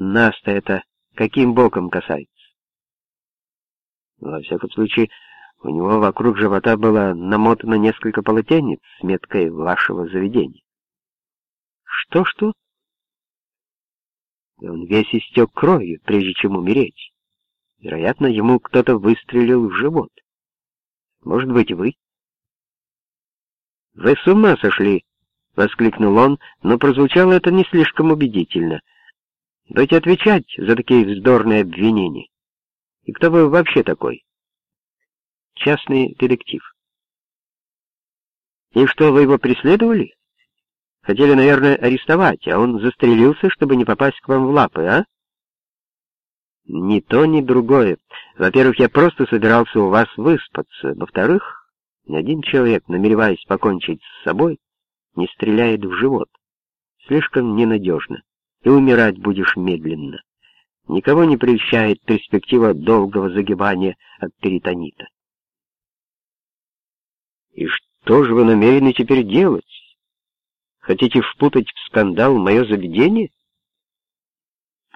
Нас-то это каким боком касается? Во всяком случае, у него вокруг живота было намотано несколько полотенец с меткой вашего заведения. Что-что? И он весь истек кровью, прежде чем умереть. Вероятно, ему кто-то выстрелил в живот. Может быть, вы? Вы с ума сошли! — воскликнул он, но прозвучало это не слишком убедительно. «Дайте отвечать за такие вздорные обвинения. И кто вы вообще такой?» «Частный детектив». «И что, вы его преследовали? Хотели, наверное, арестовать, а он застрелился, чтобы не попасть к вам в лапы, а?» «Ни то, ни другое. Во-первых, я просто собирался у вас выспаться. Во-вторых, ни один человек, намереваясь покончить с собой, не стреляет в живот. Слишком ненадежно, и умирать будешь медленно. Никого не прельщает перспектива долгого загибания от перитонита. И что же вы намерены теперь делать? Хотите впутать в скандал мое заведение?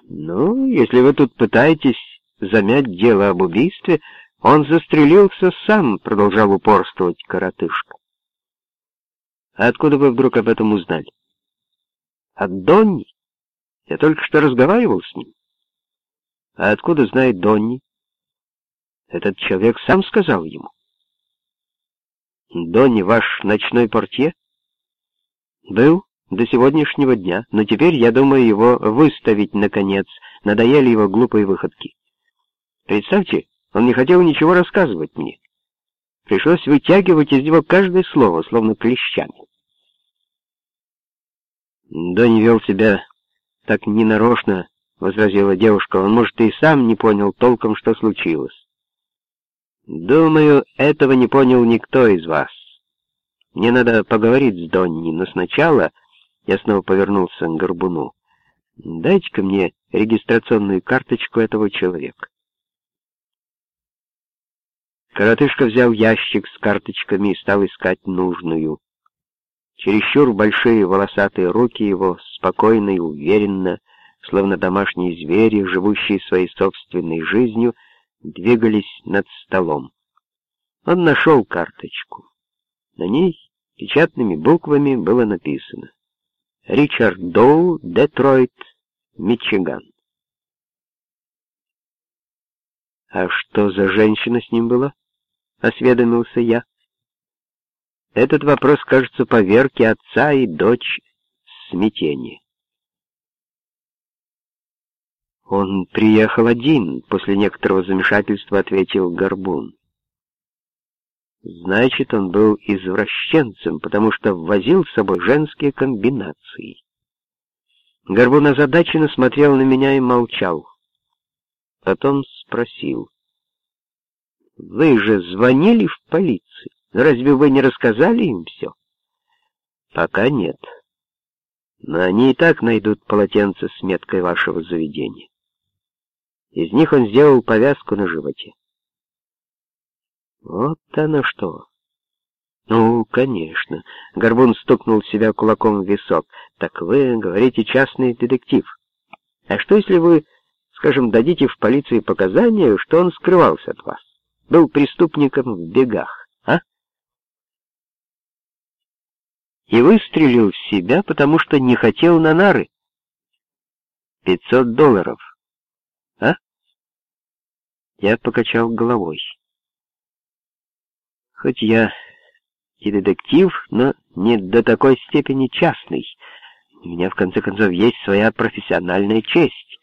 Ну, если вы тут пытаетесь замять дело об убийстве, он застрелился сам, продолжал упорствовать коротышка. А откуда вы вдруг об этом узнали? От Донни? Я только что разговаривал с ним. А откуда знает Донни? Этот человек сам сказал ему. Донни ваш ночной портье? Был до сегодняшнего дня, но теперь, я думаю, его выставить, наконец. Надоели его глупые выходки. Представьте, он не хотел ничего рассказывать мне. Пришлось вытягивать из него каждое слово, словно клещами. «Да не вел себя так ненарочно», — возразила девушка. «Он, может, и сам не понял толком, что случилось». «Думаю, этого не понял никто из вас. Мне надо поговорить с Донни, но сначала...» Я снова повернулся к Горбуну. «Дайте-ка мне регистрационную карточку этого человека». Коротышка взял ящик с карточками и стал искать нужную. Чересчур большие волосатые руки его спокойно и уверенно, словно домашние звери, живущие своей собственной жизнью, двигались над столом. Он нашел карточку. На ней печатными буквами было написано «Ричард Доу, Детройт, Мичиган». «А что за женщина с ним была?» — осведомился я. Этот вопрос, кажется, поверг и отца, и дочь в смятение. «Он приехал один», — после некоторого замешательства ответил Горбун. «Значит, он был извращенцем, потому что ввозил с собой женские комбинации». Горбун озадаченно смотрел на меня и молчал. Потом спросил. «Вы же звонили в полицию?» Разве вы не рассказали им все? Пока нет. Но они и так найдут полотенце с меткой вашего заведения. Из них он сделал повязку на животе. Вот оно что. Ну, конечно. Горбун стукнул себя кулаком в висок. Так вы, говорите, частный детектив. А что, если вы, скажем, дадите в полиции показания, что он скрывался от вас? Был преступником в бегах? И выстрелил в себя, потому что не хотел на нары. Пятьсот долларов. А? Я покачал головой. Хоть я и детектив, но не до такой степени частный. У меня, в конце концов, есть своя профессиональная честь.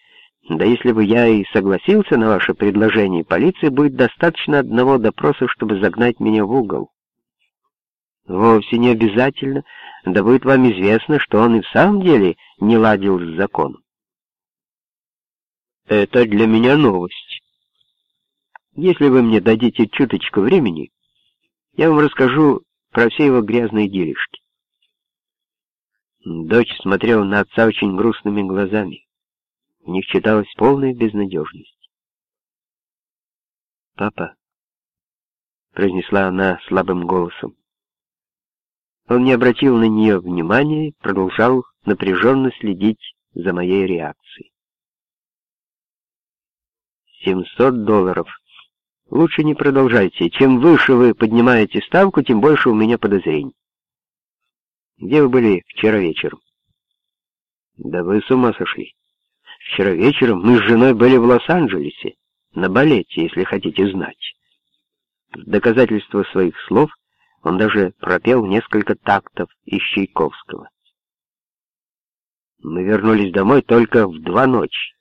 Да если бы я и согласился на ваше предложение, полиции будет достаточно одного допроса, чтобы загнать меня в угол. Вовсе не обязательно, да будет вам известно, что он и в самом деле не ладил с законом. Это для меня новость. Если вы мне дадите чуточку времени, я вам расскажу про все его грязные делишки. Дочь смотрела на отца очень грустными глазами. В них читалась полная безнадежность. «Папа», — произнесла она слабым голосом, он не обратил на нее внимания и продолжал напряженно следить за моей реакцией. 700 долларов. Лучше не продолжайте. Чем выше вы поднимаете ставку, тем больше у меня подозрений. Где вы были вчера вечером? Да вы с ума сошли. Вчера вечером мы с женой были в Лос-Анджелесе, на балете, если хотите знать. В доказательство своих слов он даже пропел несколько тактов из Чайковского. Мы вернулись домой только в два ночи.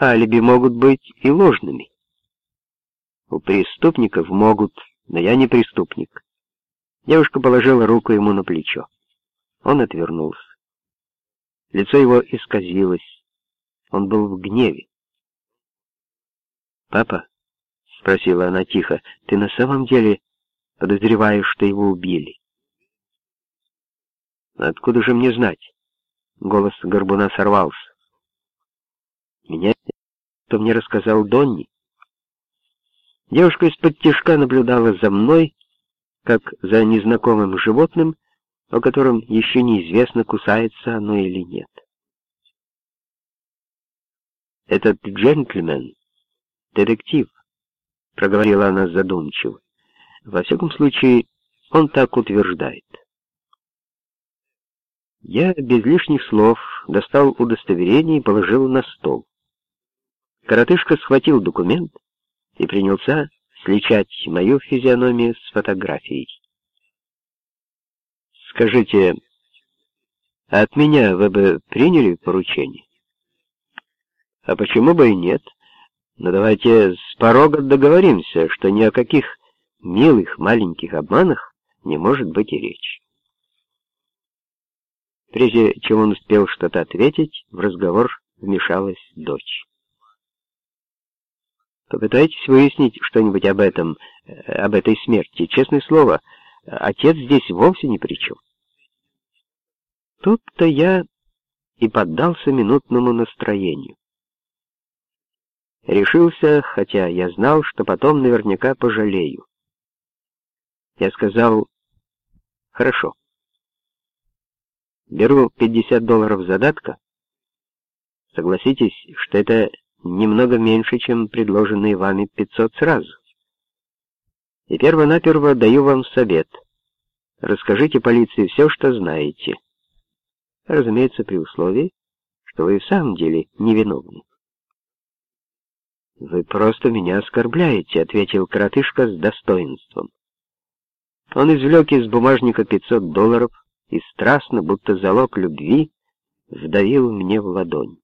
Алиби могут быть и ложными. У преступников могут, но я не преступник. Девушка положила руку ему на плечо. Он отвернулся. Лицо его исказилось. Он был в гневе. «Папа?» — спросила она тихо. «Ты на самом деле подозреваешь, что его убили?» «Откуда же мне знать?» Голос Горбуна сорвался. «Меня, кто мне рассказал Донни?» Девушка из-под тишка наблюдала за мной, как за незнакомым животным, о котором еще неизвестно, кусается оно или нет. «Этот джентльмен — детектив», — проговорила она задумчиво. «Во всяком случае, он так утверждает». Я без лишних слов достал удостоверение и положил на стол. Коротышка схватил документ и принялся сличать мою физиономию с фотографией. Скажите, от меня вы бы приняли поручение? А почему бы и нет? Но давайте с порога договоримся, что ни о каких милых маленьких обманах не может быть и речи. Прежде чем он успел что-то ответить, в разговор вмешалась дочь. Попытайтесь выяснить что-нибудь об этом, э, об этой смерти. Честное слово, Отец здесь вовсе ни при чем. Тут-то я и поддался минутному настроению. Решился, хотя я знал, что потом наверняка пожалею. Я сказал, хорошо. Беру 50 долларов задатка. Согласитесь, что это немного меньше, чем предложенные вами 500 сразу. И перво-наперво даю вам совет. Расскажите полиции все, что знаете. Разумеется, при условии, что вы в самом деле невиновны. «Вы просто меня оскорбляете», — ответил коротышка с достоинством. Он извлек из бумажника 500 долларов и страстно, будто залог любви, вдавил мне в ладонь.